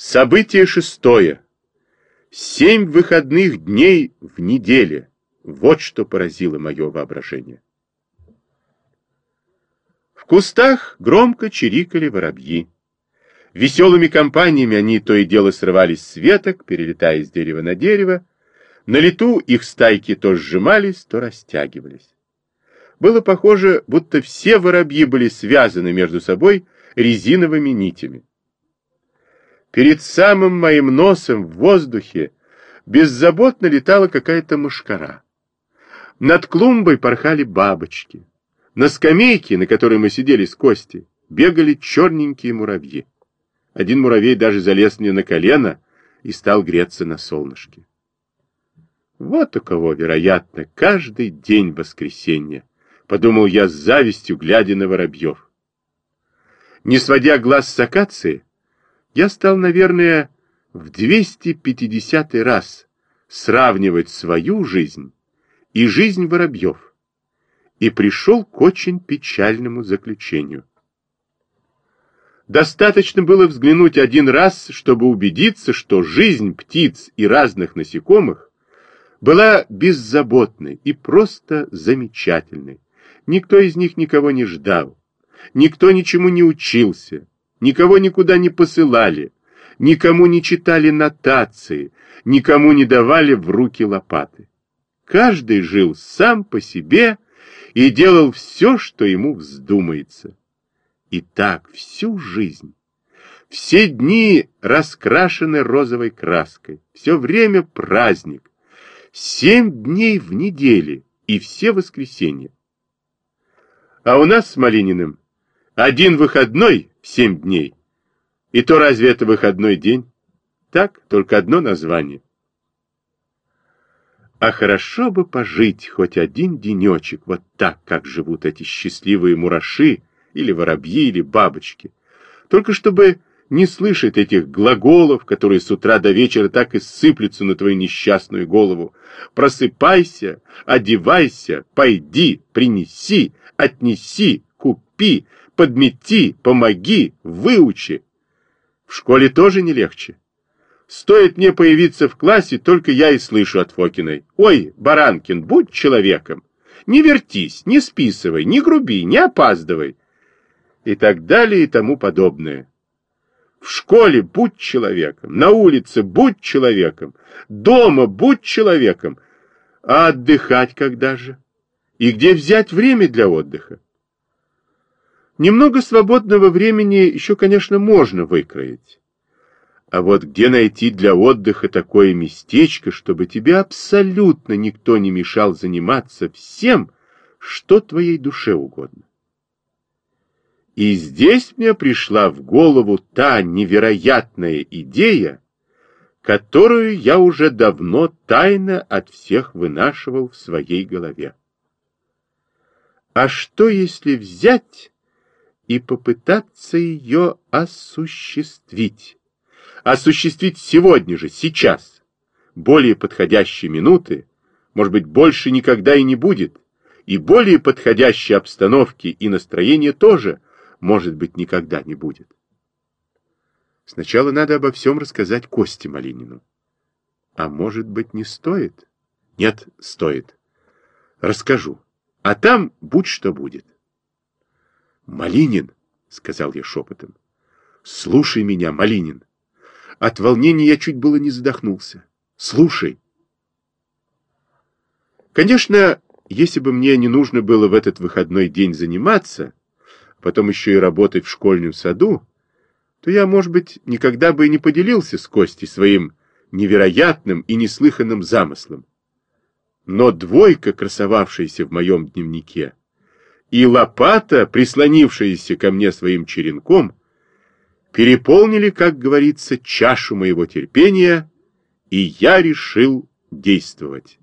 Событие шестое. Семь выходных дней в неделе. Вот что поразило мое воображение. В кустах громко чирикали воробьи. Веселыми компаниями они то и дело срывались с веток, перелетая с дерева на дерево. На лету их стайки то сжимались, то растягивались. Было похоже, будто все воробьи были связаны между собой резиновыми нитями. Перед самым моим носом в воздухе беззаботно летала какая-то мушкара. Над клумбой порхали бабочки. На скамейке, на которой мы сидели с Костей, бегали черненькие муравьи. Один муравей даже залез мне на колено и стал греться на солнышке. Вот у кого, вероятно, каждый день воскресенья, подумал я с завистью, глядя на воробьев. Не сводя глаз с акации, я стал, наверное, в 250 раз сравнивать свою жизнь и жизнь воробьев и пришел к очень печальному заключению. Достаточно было взглянуть один раз, чтобы убедиться, что жизнь птиц и разных насекомых была беззаботной и просто замечательной. Никто из них никого не ждал, никто ничему не учился, никого никуда не посылали, никому не читали нотации, никому не давали в руки лопаты. Каждый жил сам по себе и делал все, что ему вздумается. И так всю жизнь. Все дни раскрашены розовой краской, все время праздник. Семь дней в неделе и все воскресенья. А у нас с Малининым один выходной семь дней. И то разве это выходной день? Так, только одно название. А хорошо бы пожить хоть один денечек вот так, как живут эти счастливые мураши, или воробьи, или бабочки. Только чтобы не слышать этих глаголов, которые с утра до вечера так и сыплются на твою несчастную голову. Просыпайся, одевайся, пойди, принеси, отнеси, купи, подмети, помоги, выучи. В школе тоже не легче. Стоит мне появиться в классе, только я и слышу от Фокиной. Ой, Баранкин, будь человеком. Не вертись, не списывай, не груби, не опаздывай и так далее и тому подобное. В школе будь человеком, на улице будь человеком, дома будь человеком, а отдыхать когда же? И где взять время для отдыха? Немного свободного времени еще, конечно, можно выкроить. А вот где найти для отдыха такое местечко, чтобы тебе абсолютно никто не мешал заниматься всем, что твоей душе угодно? И здесь мне пришла в голову та невероятная идея, которую я уже давно тайно от всех вынашивал в своей голове. А что, если взять и попытаться ее осуществить? Осуществить сегодня же, сейчас. Более подходящей минуты, может быть, больше никогда и не будет, и более подходящей обстановки и настроения тоже – может быть, никогда не будет. Сначала надо обо всем рассказать Косте Малинину. А может быть, не стоит? Нет, стоит. Расскажу. А там будь что будет. Малинин, сказал я шепотом, слушай меня, Малинин. От волнения я чуть было не задохнулся. Слушай. Конечно, если бы мне не нужно было в этот выходной день заниматься, потом еще и работать в школьном саду, то я, может быть, никогда бы и не поделился с Костей своим невероятным и неслыханным замыслом. Но двойка, красовавшаяся в моем дневнике, и лопата, прислонившаяся ко мне своим черенком, переполнили, как говорится, чашу моего терпения, и я решил действовать.